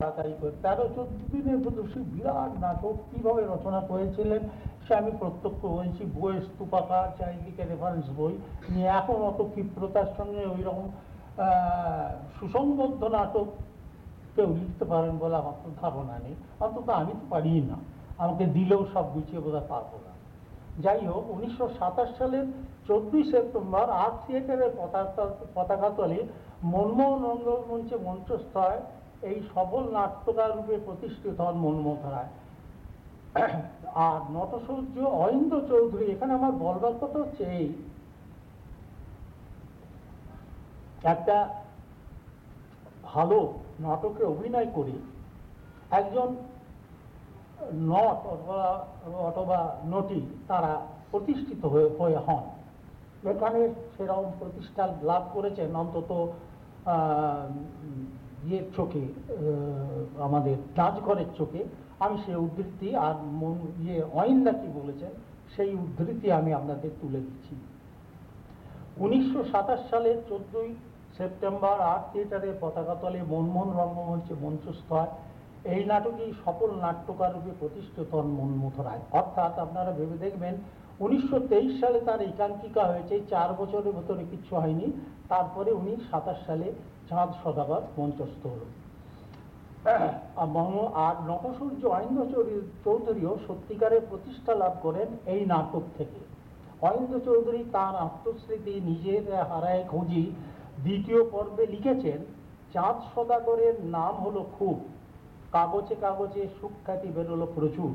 তেরো চোদ্দ দিনের মধ্যে সে বিরাট নাটক কীভাবে রচনা করেছিলেন, সে আমি প্রত্যক্ষ হয়েছি বইয়ের স্তূপাকা চারিদিকে রেফারেন্স বই নিয়ে এখন অত ক্ষিপ্রতার সঙ্গে ওই রকম সুসংবদ্ধ নাটক কেউ লিখতে পারেন বলে আমার তো ধারণা নেই। অন্তত আমি তো পারি না। আমাকে দিলেও সব গুছিয়ে বোধহয় পারব না। যাই হোক, উনিশশো সাতাশ সালের চোদ্দই সেপ্টেম্বর আর্ট থিয়েটারের পতাকা পতাকা তলে মনমোহন রঙ্গমঞ্চে মঞ্চস্থ হয় এই সবল নাট্যকার রূপে প্রতিষ্ঠিত হন মনমোহন রায় আর নটসৌর্য অরিন্দ চৌধুরী, এখানে আমার বলবার কথা হচ্ছে এই। একটা ভালো নাটকে অভিনয় করে। একজন নট অথবা অথবা নটি তারা প্রতিষ্ঠিত হয়ে হয়ে হন। এখানে সেরকম প্রতিষ্ঠা লাভ করেছেন অন্তত ইয়ের চোখে আমাদের নাচঘরের চোখে, আমি সেই উদ্ধৃতি আর মন ইয়ে অয়েন্দা কি বলেছেন সেই উদ্ধৃতি আমি আপনাদের তুলে দিচ্ছি। উনিশশো সালের চোদ্দই সেপ্টেম্বর আর্ট থিয়েটারের পতাকা তলে মনমোহন রঙ্গমঞ্চে মঞ্চস্থ হয়। এই নাটকেই সফল নাট্যকার রূপে প্রতিষ্ঠিত হন মনমোহন রায়। অর্থাৎ আপনারা ভেবে দেখবেন, উনিশশো তেইশ সালে তার একাঙ্কিকা হয়েছে চার বছরের ভেতরে কিছু হয়নি। তারপরে উনি সাতাশ সালে চাঁদ সদাগর মঞ্চস্থ হল। আর নটসূর্য অয়েন্দ্র চৌধুরীও সত্যিকারের প্রতিষ্ঠা লাভ করেন এই নাটক থেকে। অয়েন্দ্র চৌধুরী তার আত্মস্মৃতি নিজের হারায় খুঁজি দ্বিতীয় পর্বে লিখেছেন, চাঁদ সদাগরের নাম হলো খুব। কাগজে কাগজে সুখ্যাতি বেরোলো প্রচুর।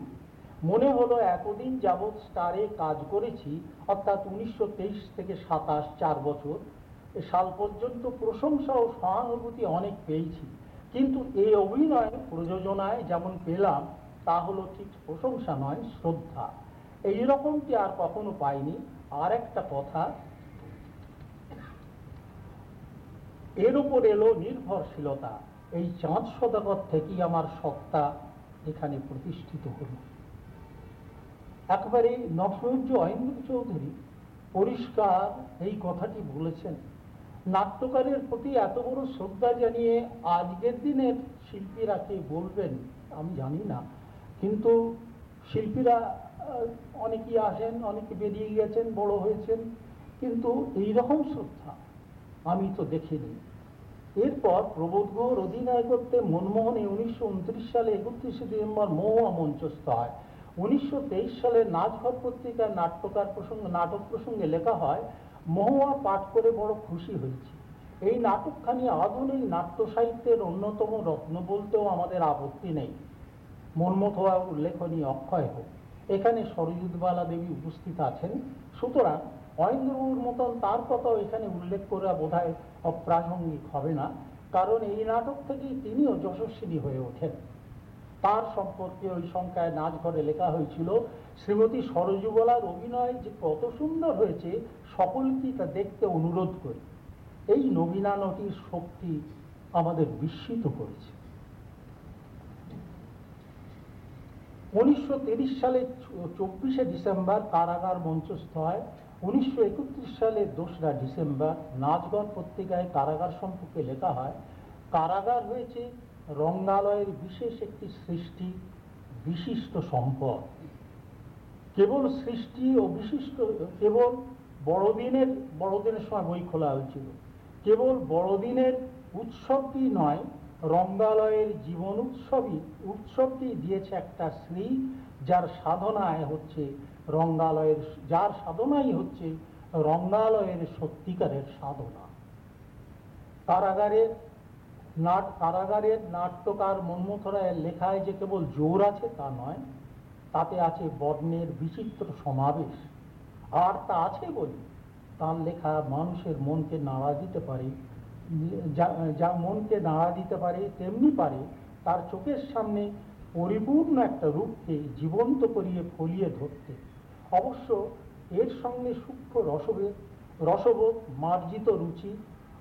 মনে হলো এতদিন যাবৎ স্টারে কাজ করেছি, অর্থাৎ উনিশশো তেইশ থেকে সাতাশ চার বছর। সাল পর্যন্ত প্রশংসা ও সহানুভূতি অনেক পেয়েছি। কিন্তু এই অভিনয় প্রযোজনায় যেমন পেলাম, তা হলো ঠিক প্রশংসা নয়, শ্রদ্ধা। এই রকমটি আর কখনো পাইনি। আর একটা কথা, এর উপর এলো নির্ভরশীলতা। এই চাঁদ সদাগর থেকেই আমার সত্তা এখানে প্রতিষ্ঠিত হল। একবারে নফরুজ্জ অয়েন্দ্র চৌধুরী পরিষ্কার এই কথাটি বলেছেন। নাট্যকারের প্রতি এত বড় শ্রদ্ধা জানিয়ে আজকের দিনের শিল্পীরা কে বলবেন, আমি জানি না। কিন্তু শিল্পীরা অনেকেই আসেন, অনেকে বেরিয়ে গেছেন বড় হয়েছেন, কিন্তু এই রকম শ্রদ্ধা আমি তো দেখিনি। এরপর প্রবোধ গৌর অধিনায়কত্বে মনমোহনে উনিশশো সালে একত্রিশে ডিসেম্বর মহুয়া মঞ্চস্থ হয়। উনিশশো তেইশ সালে নাচঘর পত্রিকার নাট্যকার প্রসঙ্গে, নাটক প্রসঙ্গে লেখা হয় মহুয়া পাঠ করে বড় খুশি হয়েছি। এই নাটকখানি আধুনিক নাট্য সাহিত্যের অন্যতম রত্ন বলতেও আমাদের আপত্তি নেই। হওয়া উল্লেখনীয় অক্ষয় হোক। এখানে সরজিৎবালা দেবী উপস্থিত আছেন। সুতরাং অয়েন্দ্রবাবুর মতন তার কথাও এখানে উল্লেখ করা বোধ হয় অপ্রাসঙ্গিক হবে না, কারণ এই নাটক থেকেই তিনিও যশস্বিনী হয়ে ওঠেন। তার সম্পর্কে ওই সংখ্যায় নাচ ঘরে লেখা হয়েছিল, শ্রীমতী সরজুবলার অভিনয় যে কত সুন্দর হয়েছে সকলকে তা দেখতে অনুরোধ করি। এই নবীনানটির শক্তি আমাদের বিস্মিত করেছে। উনিশশো সালে চব্বিশে ডিসেম্বর কারাগার মঞ্চস্থ হয়। উনিশশো একত্রিশ সালে দোসরা ডিসেম্বর নাচগড় পত্রিকায় কারাগার সম্পর্কে লেখা হয়, কারাগার হয়েছে রঙ্গালয়ের বিশেষ একটি সৃষ্টি, বিশিষ্ট সম্পদ। কেবল সৃষ্টি ও বিশিষ্ট, কেবল বড়দিনের বড়দিনের সময় বই খোলা হয়েছিল। কেবল বড়দিনের উৎসবটি নয়, রঙ্গালয়ের জীবন উৎসবই উৎসবটি দিয়েছে একটা শ্রী, যার সাধনায় হচ্ছে রঙ্গালয়ের, যার সাধনাই হচ্ছে রঙ্গালয়ের সত্যিকারের সাধনা। কারাগারের নাট কারাগারের নাট্যকার মন্মথরায়ের লেখায় যে কেবল জোর আছে তা নয়, তাতে আছে বর্ণের বিচিত্র সমাবেশ। আর তা আছে বলি, তার লেখা মানুষের মনকে নাড়া দিতে পারে, যা মনকে নাড়া দিতে পারে, তেমনি পারে, তার চোখের সামনে পরিপূর্ণ একটা রূপকে জীবন্ত করিয়ে ফলিয়ে ধরতে। অবশ্য এর সঙ্গে সূক্ষ্ম রসবোধ রসবোধ মার্জিত রুচি,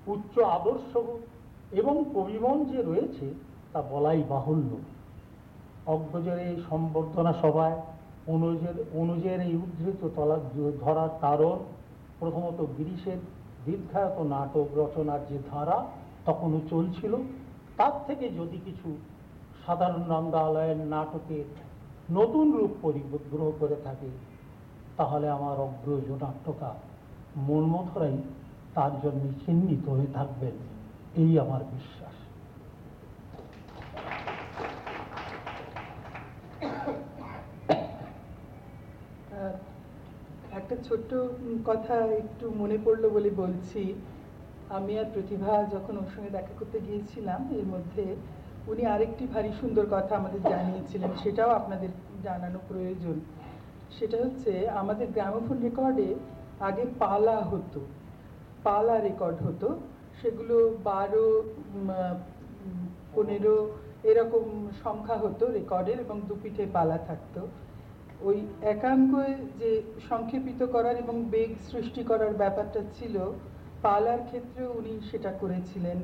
উচ্চ আদর্শবোধ এবং কবিমন যে রয়েছে, তা বলাই বাহুল্য। অগ্রজের এই সম্বর্ধনা সভায় অনুজের অনুজের এই উদ্ধৃত তলা ধরার কারণ প্রথমত গিরিশের দীর্ঘায়ত নাটক রচনার যে ধারা তখনও চলছিল, তার থেকে যদি কিছু সাধারণ রঙ্গালয়ের নাটকের নতুন রূপ পরিগ্রহ করে থাকে, তাহলে আমার অগ্রজ নাট্যকার মনমথরাই তার জন্য চিহ্নিত হয়ে থাকবেন। এই আমার বিশ্বাস। একটা ছোট্ট কথা একটু মনে পড়ল বলে বলছি। আমি আর প্রতিভা যখন ওর সঙ্গে দেখা করতে গিয়েছিলাম, এর মধ্যে উনি আরেকটি ভারী সুন্দর কথা আমাদের জানিয়েছিলেন, সেটাও আপনাদের জানানো প্রয়োজন। সেটা হচ্ছে, আমাদের গ্রামোফোন রেকর্ডে আগে পালা হতো, পালা রেকর্ড হতো সেগুলো বারো পনেরো এরকম সংখ্যা হতো রেকর্ডের এবং দুপিঠে পালা থাকতো। ওই একাঙ্কে যে সংক্ষেপিত করার এবং বেগ সৃষ্টি করার ব্যাপারটা ছিল, পালার ক্ষেত্রেও উনি সেটা করেছিলেন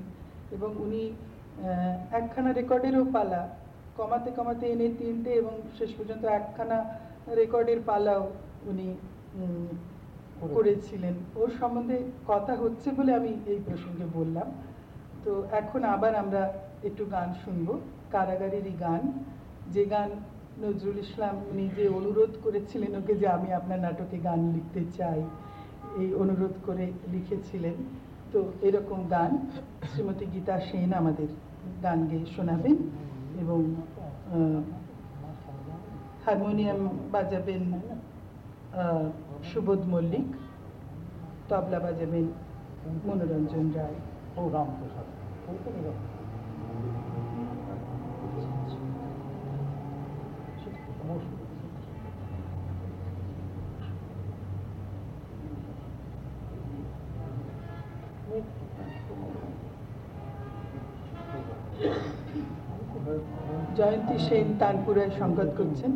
এবং উনি একখানা রেকর্ডেরও পালা, কমাতে কমাতে এনে তিনটে এবং শেষ পর্যন্ত একখানা রেকর্ডের পালাও উনি করেছিলেন। ওর সম্বন্ধে কথা হচ্ছে বলে আমি এই প্রসঙ্গে বললাম। তো এখন আবার আমরা একটু গান শুনব। কারাগারেরই গান। যে গান নজরুল ইসলাম নিজে অনুরোধ করেছিলেন ওকে যে আমি আপনার নাটকে গান লিখতে চাই। এই অনুরোধ করে লিখেছিলেন। তো এরকম গান শ্রীমতী গীতা সেন আমাদের গান গেয়ে শোনাবেন এবং হারমোনিয়াম বাজাবেন সুবোধ মল্লিক তবলা বাজাবেন মনোরঞ্জন রায়। ও রামপ্রসাদ। জয়ন্তী সেন তানপুরায় সংবাদ করছেন।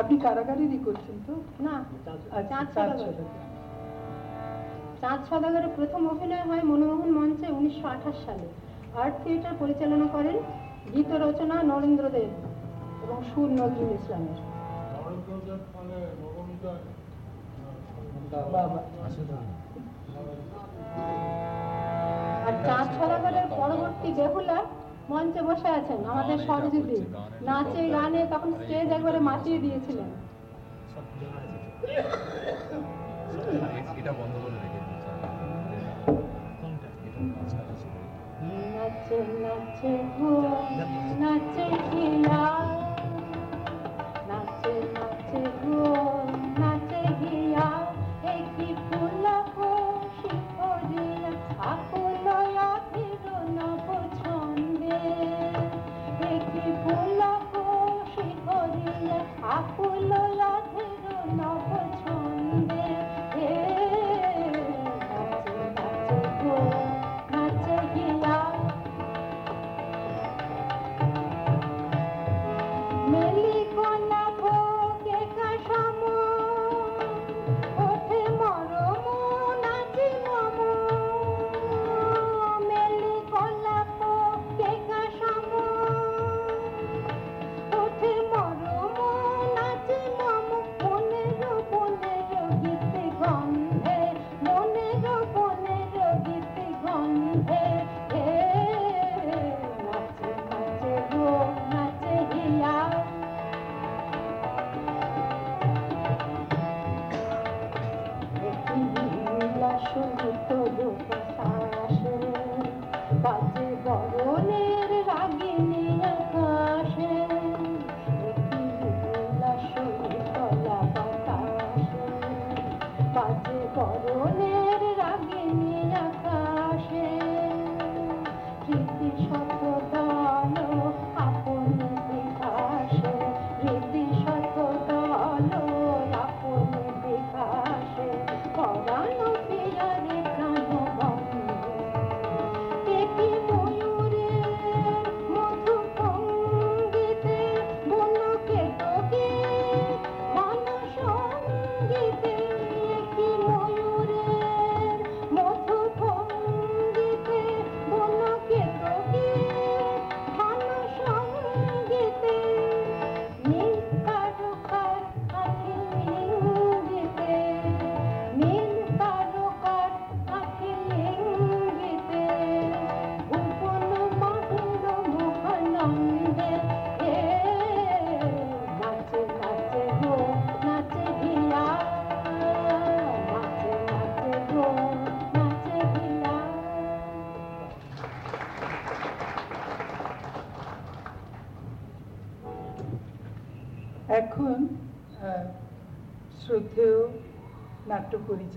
আপনি কারাগারেরই করছেন তো? না। চাঁদ সদাগরের প্রথম অভিনয় হয় মনমোহন মঞ্চে উনিশশো আঠাশ সালে। আর্ট থিয়েটার পরিচালনা করেন গীত রচনা নরেন্দ্র দেব। এবং সুর নজরুল ইসলামের আর চাঁদ সদাগরের পরবর্তী বেহুলা মঞ্চে বসে আছেন আমাদের সরজিদি নাচে গানে তখন স্টেজ একবারে মাতিয়ে দিয়েছিলেন এটা নাচে নাচে নাচে হিয়া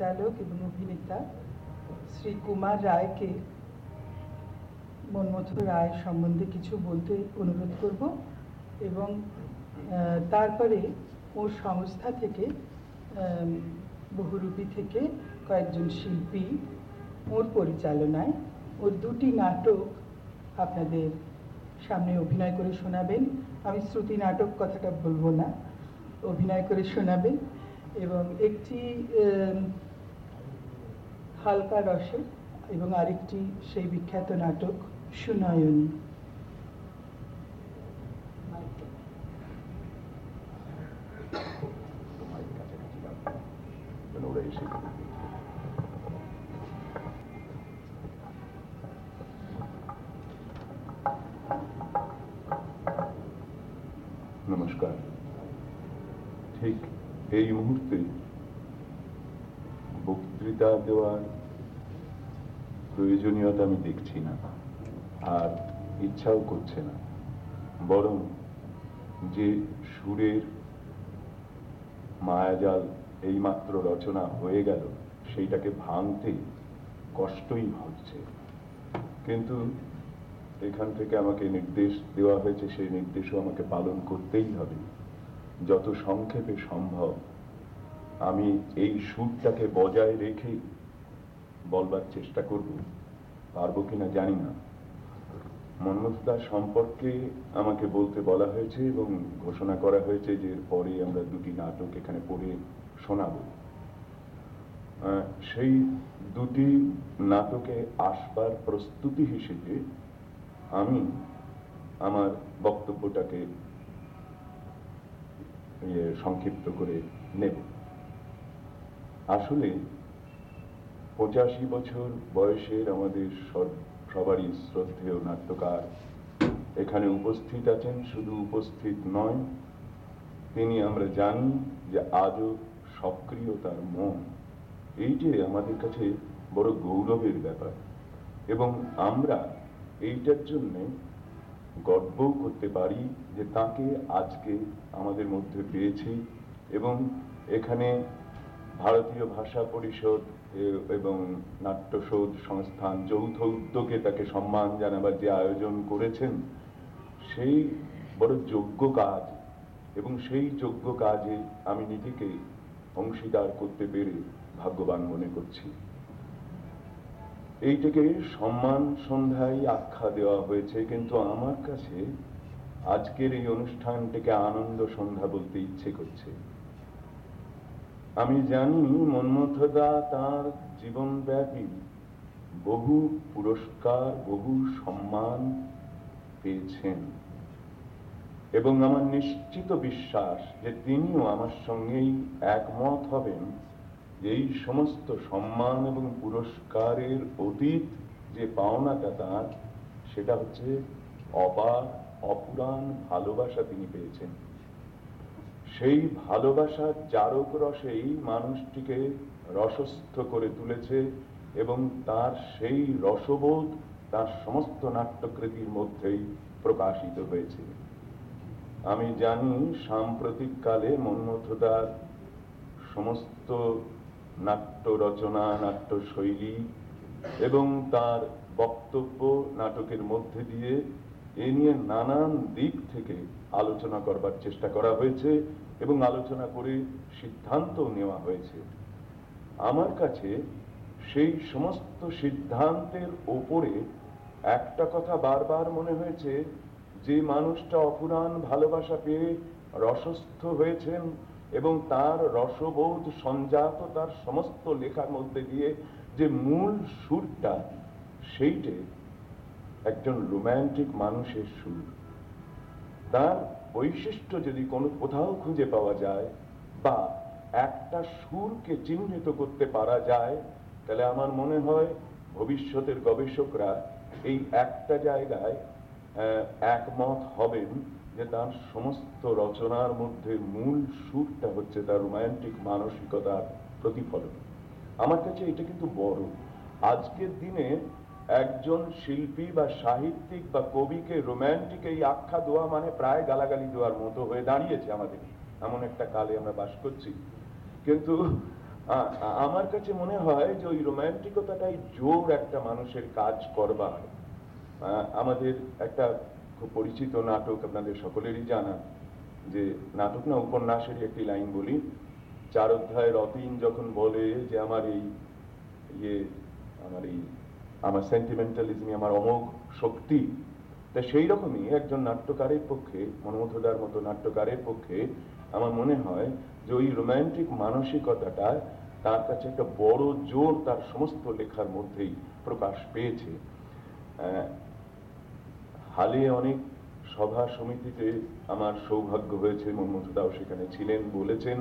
পরিচালক এবং অভিনেতা শ্রী কুমার রায়কে মনমথ রায় সম্বন্ধে কিছু বলতে অনুরোধ করব এবং তারপরে ওর সংস্থা থেকে বহুরূপী থেকে কয়েকজন শিল্পী ওর পরিচালনায় ওর দুটি নাটক আপনাদের সামনে অভিনয় করে শোনাবেন। আমি শ্রুতি নাটক কথাটা বলব না, অভিনয় করে শোনাবেন এবং একটি হালকা রসে এবং আরেকটি সেই বিখ্যাত নাটক সুনয়নী। প্রয়োজনীয়তা আমি দেখছি না, আর ইচ্ছাও করছে না। বরং যে সুরের মায়াজাল এইমাত্র রচনা হয়ে গেল, সেইটাকে ভাঙতে কষ্টই হচ্ছে। কিন্তু এখান থেকে আমাকে নির্দেশ দেওয়া হয়েছে, সেই নির্দেশও আমাকে পালন করতেই হবে। যত সংক্ষেপে সম্ভব আমি এই সুরটাকে বজায় রেখে বলবার চেষ্টা করব। পারব কিনা জানি না। মন্মথদা সম্পর্কে আমাকে বলতে বলা হয়েছে এবং ঘোষণা করা হয়েছে যে পরে আমরা দুটি নাটক এখানে পড়ে শোনাব। সেই দুটি নাটকে আসবার প্রস্তুতি হিসেবে আমি আমার বক্তব্যটাকে ইয়ে, সংক্ষিপ্ত করে নেব। আসলে পঁচাশি বছর বয়সের আমাদের সব- সবারই শ্রদ্ধেয় নাট্যকার। এখানে উপস্থিত আছেন, শুধু উপস্থিত নয়, তিনি আমরা জানি যে আজও সক্রিয় তার মন। যে আমাদের কাছে বড় গৌরবের ব্যাপার, এবং আমরা এইটার জন্য গর্বও করতে পারি যে তাকে আজকে আমাদের মধ্যে পেয়েছি, এবং এখানে ভারতীয় ভাষা পরিষদ এবং নাট্যশোধ সংস্থান যৌথ উদ্যোগে তাকে সম্মান জানাবার যে আয়োজন করেছেন, সেই বড় যোগ্য কাজ, এবং সেই যোগ্য কাজে আমি নিজেকে অংশীদার করতে পেরে ভাগ্যবান মনে করছি। এইটাকে সম্মান সন্ধ্যায় আখ্যা দেওয়া হয়েছে, কিন্তু আমার কাছে আজকের এই অনুষ্ঠানটিকে আনন্দ সন্ধ্যা বলতে ইচ্ছে করছে। আমি জানি মন্মথদা তার জীবনব্যাপী বহু পুরস্কার, বহু সম্মান পেয়েছেন। এবং আমার নিশ্চিত বিশ্বাস যে তিনিও আমার সঙ্গেই একমত হবেন যে এই সমস্ত সম্মান এবং পুরস্কারের অতীত যে পাওনাটা তার, সেটা হচ্ছে অবাক, অপুরাণ ভালোবাসা তিনি পেয়েছেন। সেই ভালোবাসার জারক রসেই মানুষটিকে রসস্থ করে তুলেছে এবং তার সেই রসবোধ তার সমস্ত নাট্যকৃতির মধ্যেই প্রকাশিত হয়েছে। আমি জানি সাম্প্রতিক কালে মন্মথদার সমস্ত নাট্য রচনা নাট্য শৈলী এবং তার বক্তব্য নাটকের মধ্যে দিয়ে এ নিয়ে নানান দিক থেকে আলোচনা করবার চেষ্টা করা হয়েছে। এবং আলোচনা করে সিদ্ধান্ত নেওয়া হয়েছে। আমার কাছে সেই সমস্ত সিদ্ধান্তের ওপরে একটা কথা বারবার মনে হয়েছে, যে মানুষটা অপুরাণ ভালোবাসা পেয়ে রসস্থ হয়েছেন এবং তার রসবোধ সঞ্জাত তার সমস্ত লেখার মধ্যে দিয়ে যে মূল সুরটা, সেইটে একজন রোম্যান্টিক মানুষের সুর। তার বৈশিষ্ট্য যদি কোনো কোথাও খুঁজে পাওয়া যায় বা একটা সুরকে চিহ্নিত করতে পারা যায়, তাহলে আমার মনে হয় ভবিষ্যতের গবেষকরা এই একটা জায়গায় একমত হবেন যে তার সমস্ত রচনার মধ্যে মূল সুরটা হচ্ছে তার রোমান্টিক মানসিকতার প্রতিফলন। আমার কাছে এটা কিন্তু বড়। আজকের দিনে একজন শিল্পী বা সাহিত্যিক বা কবিকে রোম্যান্টিক এই আখ্যা দেওয়া মানে প্রায় গালাগালি দেওয়ার মতো হয়ে দাঁড়িয়েছে আমাদের। এমন একটা কালে আমরা বাস করছি। কিন্তু আমার কাছে মনে হয় যে ওই রোম্যান্টিকতাটাই জোর একটা মানুষের কাজ করবার। আমাদের একটা খুব পরিচিত নাটক আপনাদের সকলেরই জানা, যে নাটক না, উপন্যাসেরই একটি লাইন বলি। চার অধ্যায় রতিন যখন বলে যে, আমার এই ইয়ে আমার এই আমার সেন্টিমেন্টালিজমে আমার অমোঘ শক্তি। তা সেই রকমই একজন নাট্যকারের পক্ষে, মনোমথদার মতো নাট্যকারের পক্ষে আমার মনে হয় যে ওই রোম্যান্টিক মানসিকতাটা তার কাছে একটা বড় জোর তার সমস্ত লেখার মধ্যেই প্রকাশ পেয়েছে। হালে অনেক সভা সমিতিতে আমার সৌভাগ্য হয়েছে, মনমথদাও সেখানে ছিলেন বলেছেন।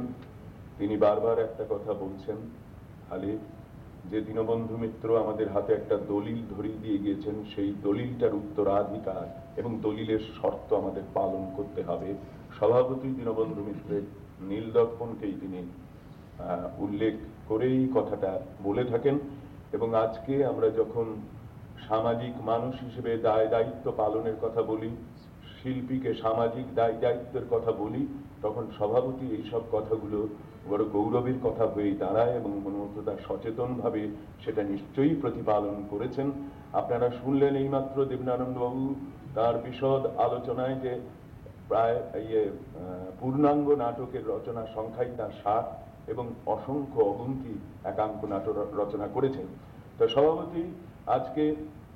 তিনি বারবার একটা কথা বলছেন, হালে যে দীনবন্ধু মিত্র আমাদের হাতে একটা দলিল ধরিয়ে দিয়ে গিয়েছেন, সেই দলিলটার উত্তরাধিকার এবং দলিলের শর্ত আমাদের পালন করতে হবে। সভাপতি দীনবন্ধু মিত্রের নীল দর্পণকেই তিনি উল্লেখ করেই কথাটা বলে থাকেন এবং আজকে আমরা যখন সামাজিক মানুষ হিসেবে দায় দায়িত্ব পালনের কথা বলি, শিল্পীকে সামাজিক দায় দায়িত্বের কথা বলি, তখন সভাপতি এইসব কথাগুলো বড় গৌরবের কথা হয়ে দাঁড়ায় এবং মনোমততা সচেতনভাবে সেটা নিশ্চয়ই প্রতিপালন করেছেন। আপনারা শুনলেন এইমাত্র দেবনানন্দ বাবু তার বিশদ আলোচনায় যে প্রায় ইয়ে পূর্ণাঙ্গ নাটকের রচনা সংখ্যাই তার সাত এবং অসংখ্য অগুন্তি একাঙ্ক নাটক রচনা করেছেন। তো সভাপতি আজকে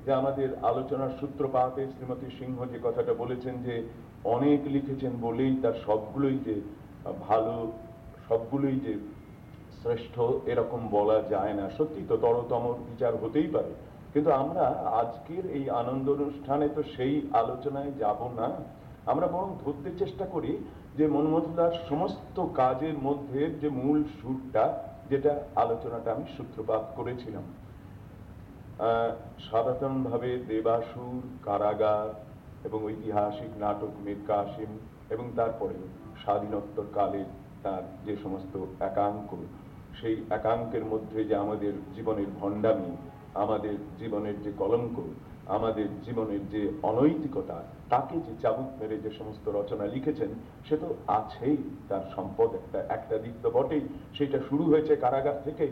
যে আমাদের আলোচনার সূত্রপাতে শ্রীমতী সিংহ যে কথাটা বলেছেন যে অনেক লিখেছেন বলেই তার সবগুলোই যে ভালো সবগুলোই যে শ্রেষ্ঠ এরকম বলা যায় না, সত্যি তো তরতম বিচার হতেই পারে। কিন্তু আমরা আজকের এই আনন্দ অনুষ্ঠানে তো সেই আলোচনায় যাব না। আমরা বরং ধরতে চেষ্টা করি যে মনমথুদার সমস্ত কাজের মধ্যে যে মূল সুরটা, যেটা আলোচনাটা আমি সূত্রপাত করেছিলাম। সাধারণভাবে দেবাসুর, কারাগার এবং ঐতিহাসিক নাটক মীর কাসিম এবং তারপরে স্বাধীনোত্তর কালে তার যে সমস্ত একাঙ্ক, সেই একাঙ্কের মধ্যে যে আমাদের জীবনের ভণ্ডামি, আমাদের জীবনের যে কলঙ্ক, আমাদের জীবনের যে অনৈতিকতা, তাকে যে চাবুক মেরে যে সমস্ত রচনা লিখেছেন, সে তো আছেই তার সম্পদ একটা একটা দিক তো বটেই। সেটা শুরু হয়েছে কারাগার থেকে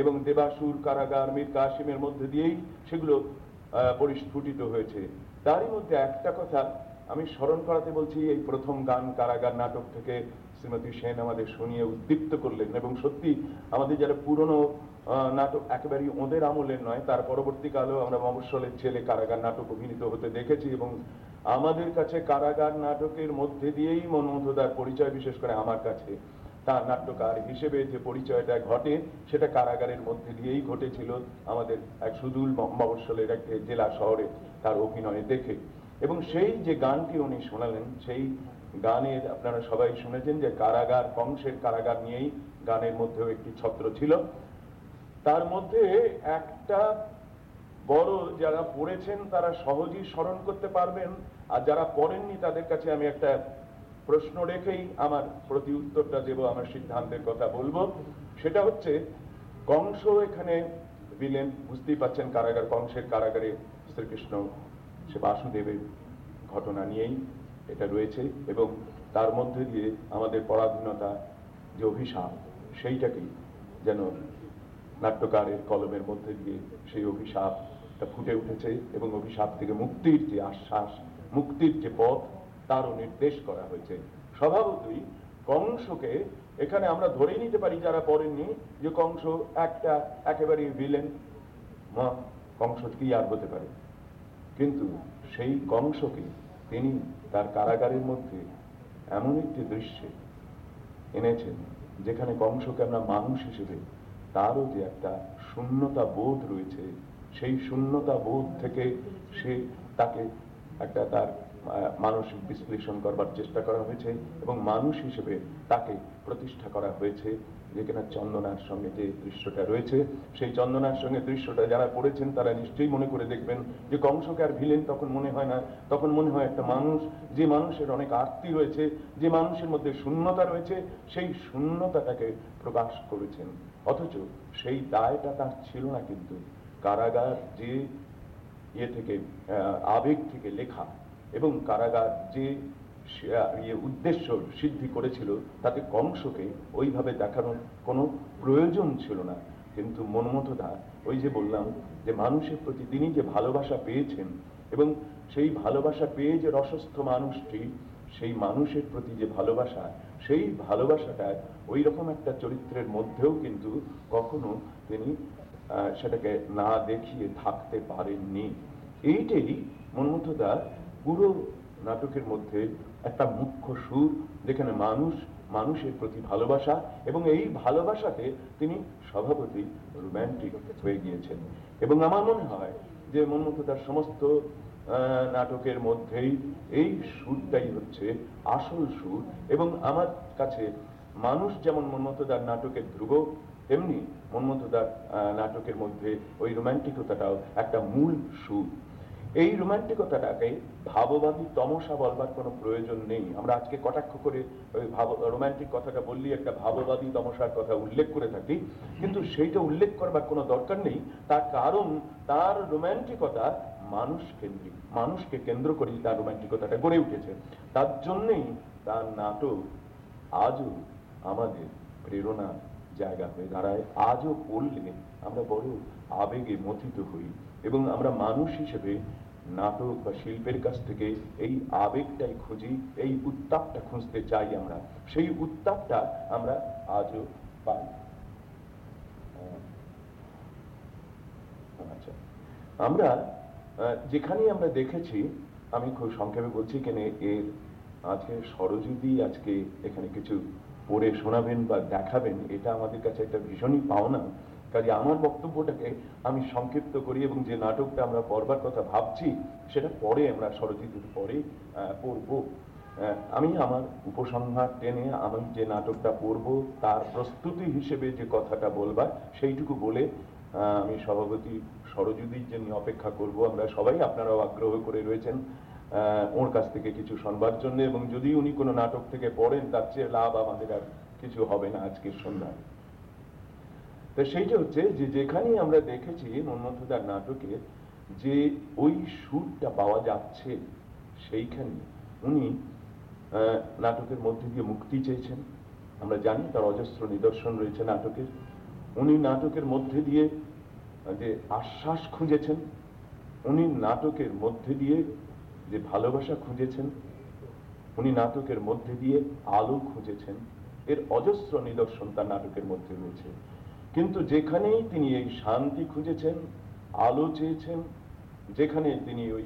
এবং দেবাসুর কারাগার, মীর কাশিমের মধ্যে দিয়েই সেগুলো পরিস্ফুটিত হয়েছে। তারই মধ্যে একটা কথা আমি স্মরণ করাতে বলছি, এই প্রথম গান কারাগার নাটক থেকে শ্রীমতী সেন আমাদের শুনিয়ে উদ্দীপ্ত করলেন এবং সত্যি আমাদের যারা পুরনো নাটক একেবারেই ওদের আমলের নয়, তার পরবর্তীকালেও আমরা মফস্বলের ছেলে কারাগার নাটক অভিনীত হতে দেখেছি এবং আমাদের কাছে কারাগার নাটকের মধ্যে দিয়েই মনমোধদার পরিচয়, বিশেষ করে আমার কাছে, তার নাট্যকার হিসেবে যে পরিচয়টা ঘটে, সেটা কারাগারের মধ্যে দিয়েই ঘটেছিল আমাদের এক সুদূর মফস্বলের এক জেলা শহরে তার অভিনয় দেখে। এবং সেই যে গানটি উনি শোনালেন, সেই গানের আপনারা সবাই শুনেছেন যে কারাগার কংসের কারাগার নিয়েই গানের মধ্যেও একটি ছত্র ছিল। তার মধ্যে একটা বড় যারা পড়েছেন তারা সহজেই স্মরণ করতে পারবেন। আর যারা পড়েননি তাদের কাছে আমি একটা প্রশ্ন রেখেই আমার প্রতি উত্তরটা দেব, আমার সিদ্ধান্তের কথা বলব। সেটা হচ্ছে, কংস এখানে বিলেন, বুঝতেই পাচ্ছেন কারাগার কংসের কারাগারে শ্রীকৃষ্ণ, সে বাসুদেবের ঘটনা নিয়েই। এটা রয়েছে এবং তার মধ্যে দিয়ে আমাদের পরাধীনতা যে অভিশাপ, সেইটাকেই যেন নাট্যকারের কলমের মধ্যে দিয়ে সেই অভিশাপটা ফুটে উঠেছে এবং অভিশাপ থেকে মুক্তির যে আশ্বাস, মুক্তির যে পথ, তারও নির্দেশ করা হয়েছে। স্বভাবতই কংসকে এখানে আমরা ধরে নিতে পারি যারা পড়েননি যে কংস একটা একেবারে ভিলেন কংস কি আর হতে পারে? কিন্তু সেই কংসকে তিনি তার কারাগারের মধ্যে এমন একটি দৃশ্যে এনেছেন যেখানে কংসকে আমরা মানুষ হিসেবে তারও যে একটা শূন্যতা বোধ রয়েছে, সেই শূন্যতা বোধ থেকে সে তাকে একটা তার মানসিক বিশ্লেষণ করবার চেষ্টা করা হয়েছে এবং মানুষ হিসেবে তাকে প্রতিষ্ঠা করা হয়েছে। যেখানে চন্দনার সঙ্গে যে দৃশ্যটা রয়েছে, সেই চন্দনার সঙ্গে দৃশ্যটা যারা পড়েছেন, তারা নিশ্চয়ই মনে করে দেখবেন যে কংসকে আর ভিলেন তখন মনে হয় না। তখন মনে হয় একটা মানুষ, যে মানুষের অনেক আরতি রয়েছে, যে মানুষের মধ্যে শূন্যতা রয়েছে, সেই শূন্যতাটাকে প্রকাশ করেছেন। অথচ সেই দায়টা তার ছিল না কিন্তু। কারাগার যে ইয়ে থেকে আবেগ থেকে লেখা এবং কারাগার যে ইয়ে উদ্দেশ্য সিদ্ধি করেছিল, তাতে কংসকে ওইভাবে দেখানোর কোনো প্রয়োজন ছিল না। কিন্তু মনমতদা ওই যে বললাম যে মানুষের প্রতি তিনি যে ভালোবাসা পেয়েছেন এবং সেই ভালোবাসা পেয়ে যে রসস্থ মানুষটি, সেই মানুষের প্রতি যে ভালোবাসা, সেই ভালোবাসাটা ওই রকম একটা চরিত্রের মধ্যেও কিন্তু কখনো তিনি সেটাকে না দেখিয়ে থাকতে পারেননি। এইটাই মনমুগ্ধদা পুরো নাটকের মধ্যে একটা মুখ্য সুর যেখানে মানুষ, মানুষের প্রতি ভালোবাসা এবং এই ভালোবাসাতে তিনি স্বভাবতই রোম্যান্টিক হয়ে গিয়েছেন। এবং আমার মনে হয় যে মনমুগ্ধদার সমস্ত নাটকের মধ্যেই এই সুরটাই হচ্ছে আসল সুর। এবং আমার কাছে মানুষ যেমন মন্মথদার নাটকের ধ্রুব, তেমনি মন্মথদার নাটকের মধ্যে ওই রোম্যান্টিকতাটাও একটা মূল সুর। এই রোমান্টিকতাটাকে ভাববাদী তমসা বলবার কোনো প্রয়োজন নেই। আমরা আজকে কটাক্ষ করে ওই ভাব, রোমান্টিক কথাটা বললি একটা ভাববাদী তমসার কথা উল্লেখ করে থাকি। কিন্তু সেইটা উল্লেখ করবার কোনো দরকার নেই। তার কারণ, তার রোমান্টিকতা মানুষ কেন্দ্রিক মানুষকে কেন্দ্র করেই তার রোমান্টিকতাটা গড়ে উঠেছে। তার জন্যেই তার নাটক আজও আমাদের প্রেরণা জায়গা হয়ে দাঁড়ায়। আজও পড়লে আমরা বড় আবেগে মথিত হই এবং আমরা মানুষ হিসেবে নাটক বা শিল্পের কাছ থেকে এই আবেগটাই খুঁজি এই উত্তাপটা খুঁজতে চাই আমরা। সেই উত্তাপটা আমরা আজও পাই। আচ্ছা। আমরা আহ, যেখানেই আমরা দেখেছি আমি খুব সংক্ষেপে বলছি কেন এর আজকে সরজিদি আজকে এখানে কিছু পড়ে শোনাবেন বা দেখাবেন এটা আমাদের কাছে একটা ভীষণই পাওনা। কাজে আমার বক্তব্যটাকে আমি সংক্ষিপ্ত করি এবং যে নাটকটা আমরা পড়বার কথা ভাবছি, সেটা পরে আমরা সরজিদির পরে পড়ব। আমি আমার উপসংহার টেনে আমি যে নাটকটা পড়ব, তার প্রস্তুতি হিসেবে যে কথাটা বলবার, সেইটুকু বলে আমি সভাপতি সরজুদির জন্য অপেক্ষা করব, আমরা সবাই আপনারাও আগ্রহ করে রয়েছেন ওর কাছ থেকে কিছু শোনবার জন্য এবং যদি উনি কোনো নাটক থেকে পড়েন, তার চেয়ে লাভ আমাদের আর কিছু হবে না আজকের সন্ধ্যায়। তো সেইটা হচ্ছে যে যেখানেই আমরা দেখেছি মন্মথদার নাটকে যে ওই সুরটা পাওয়া যাচ্ছে সেইখানে উনি নাটকের মধ্যে দিয়ে মুক্তি চেয়েছেন। আমরা জানি তার অজস্র নিদর্শন রয়েছে নাটকের। উনি নাটকের মধ্যে দিয়ে যে আশ্বাস খুঁজেছেন, উনি নাটকের মধ্যে দিয়ে যে ভালোবাসা খুঁজেছেন, উনি নাটকের মধ্যে দিয়ে আলো খুঁজেছেন, এর অজস্র নিদর্শন তার নাটকের মধ্যে রয়েছে। কিন্তু যেখানেই তিনি এই শান্তি খুঁজেছেন, আলো চেয়েছেন, যেখানে তিনি ওই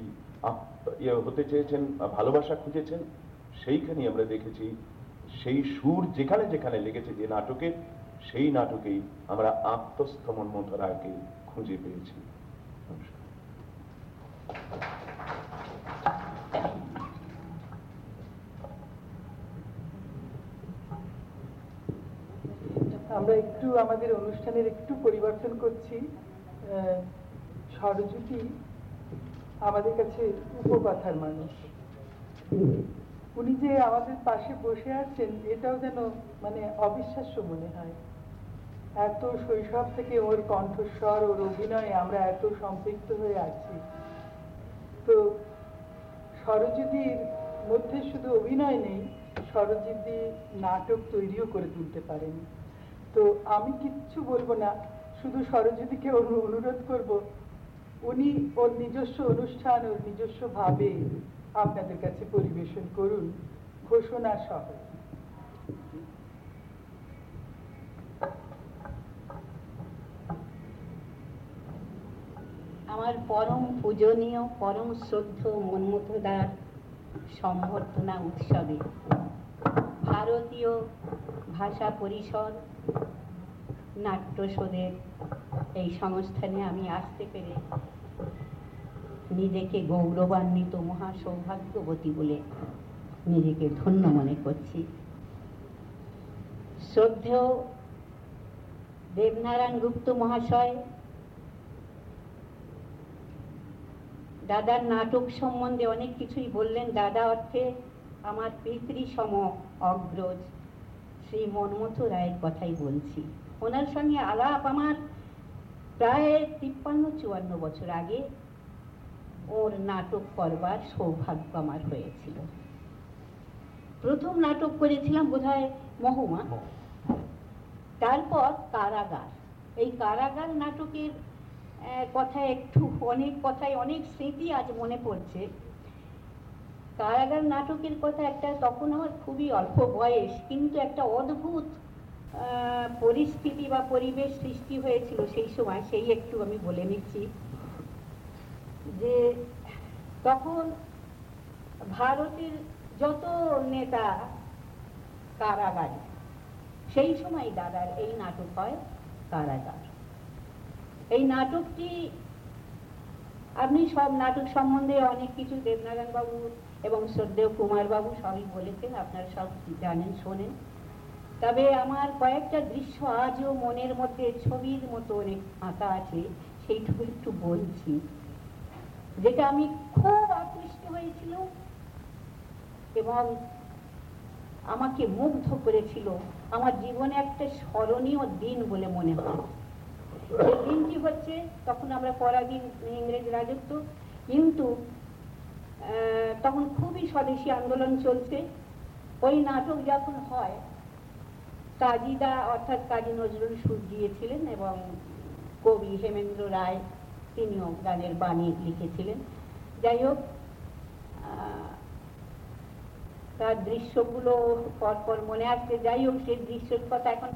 ইয়ে হতে চেয়েছেন ভালোবাসা খুঁজেছেন, সেইখানেই আমরা দেখেছি সেই সুর যেখানে যেখানে লেগেছে যে নাটকে, সেই নাটকেই আমরা আত্মস্থ মন্মথরাকে খুঁজে পেয়েছি নমস্কার। আমরা একটু আমাদের অনুষ্ঠানের একটু পরিবর্তন করছি। আহ, সরজুতি আমাদের কাছে উপকথার মানুষ। উনি যে আমাদের পাশে বসে আছেন এটাও যেন মানে অবিশ্বাস্য মনে হয়। এত শৈশব থেকে ওর কণ্ঠস্বর ওর অভিনয়ে আমরা এত সম্পৃক্ত হয়ে আছি। তো সরজিদির মধ্যে শুধু অভিনয় নেই সরজিদি নাটক তৈরিও করে তুলতে পারেন। তো আমি কিচ্ছু বলব না, শুধু সরজিদিকে অনু- অনুরোধ করব। উনি ওর নিজস্ব অনুষ্ঠান, ওর নিজস্ব ভাবে আপনাদের কাছে পরিবেশন করুন, ঘোষণা সহ। আমার পরম পূজনীয়, পরম শ্রদ্ধ মন্মথদার, সম্বর্ধনা উৎসবে। ভারতীয় ভাষা পরিষদ নাট্যসোদের এই সংস্থানে আমি আসতে পেরে নিজেকে গৌরবান্বিত মহা সৌভাগ্যবতী বলে নিজেকে ধন্য মনে করছি। শ্রদ্ধেয় দেবনারায়ণ গুপ্ত মহাশয়, দাদার নাটক সম্বন্ধে অনেক কিছুই বললেন। দাদা অর্থে আমার পিতৃসম অগ্রজ শ্রী মনমথ রায়ের কথাই বলছি। ওনার সঙ্গে আলাপ আমার প্রায় তিপ্পান্ন চুয়ান্ন বছর আগে ওর নাটক করবার সৌভাগ্য আমার হয়েছিল। প্রথম নাটক করেছিলাম বোধহয় মহুমা। তারপর কারাগার। এই কারাগার নাটকের কথা একটু অনেক কথাই অনেক স্মৃতি আজ মনে পড়ছে। কারাগার নাটকের কথা একটা তখন আমার খুবই অল্প বয়স, কিন্তু একটা অদ্ভুত পরিস্থিতি বা পরিবেশ সৃষ্টি হয়েছিল সেই সময়, সেই একটু আমি বলে নিচ্ছি। যে তখন ভারতের যত নেতা কারাগারে, সেই সময় দাদার এই নাটক হয় কারাগার। এই নাটকটি, আপনি সব নাটক সম্বন্ধে অনেক কিছু দেবনারায়ণ বাবু এবং শ্রদ্ধেয় কুমার বাবু সবই বলেছেন, আপনারা সব জানেন, শোনেন। তবে আমার কয়েকটা দৃশ্য আজও মনের মধ্যে ছবির মতো অনেক আঁকা আছে, সেইটুকু একটু বলছি। যেটা আমি খুব আকৃষ্ট হয়েছিল এবং আমাকে মুগ্ধ করেছিল। আমার জীবনে একটা স্মরণীয় দিন বলে মনে হয়। সেই দিনটি হচ্ছে, তখন আমরা পরাধীন ইংরেজ রাজত্ব, কিন্তু তখন খুবই স্বদেশী আন্দোলন চলছে। ওই নাটক যখন হয়, কাজীদা অর্থাৎ কাজী নজরুল সুর দিয়েছিলেন এবং কবি হেমেন্দ্র রায়, তিনিও গানের বাণী লিখেছিলেন। যাই হোক তার দৃশ্যগুলো পরপর মনে আসছে। যাই হোক, সেই দৃশ্যের কথা এখন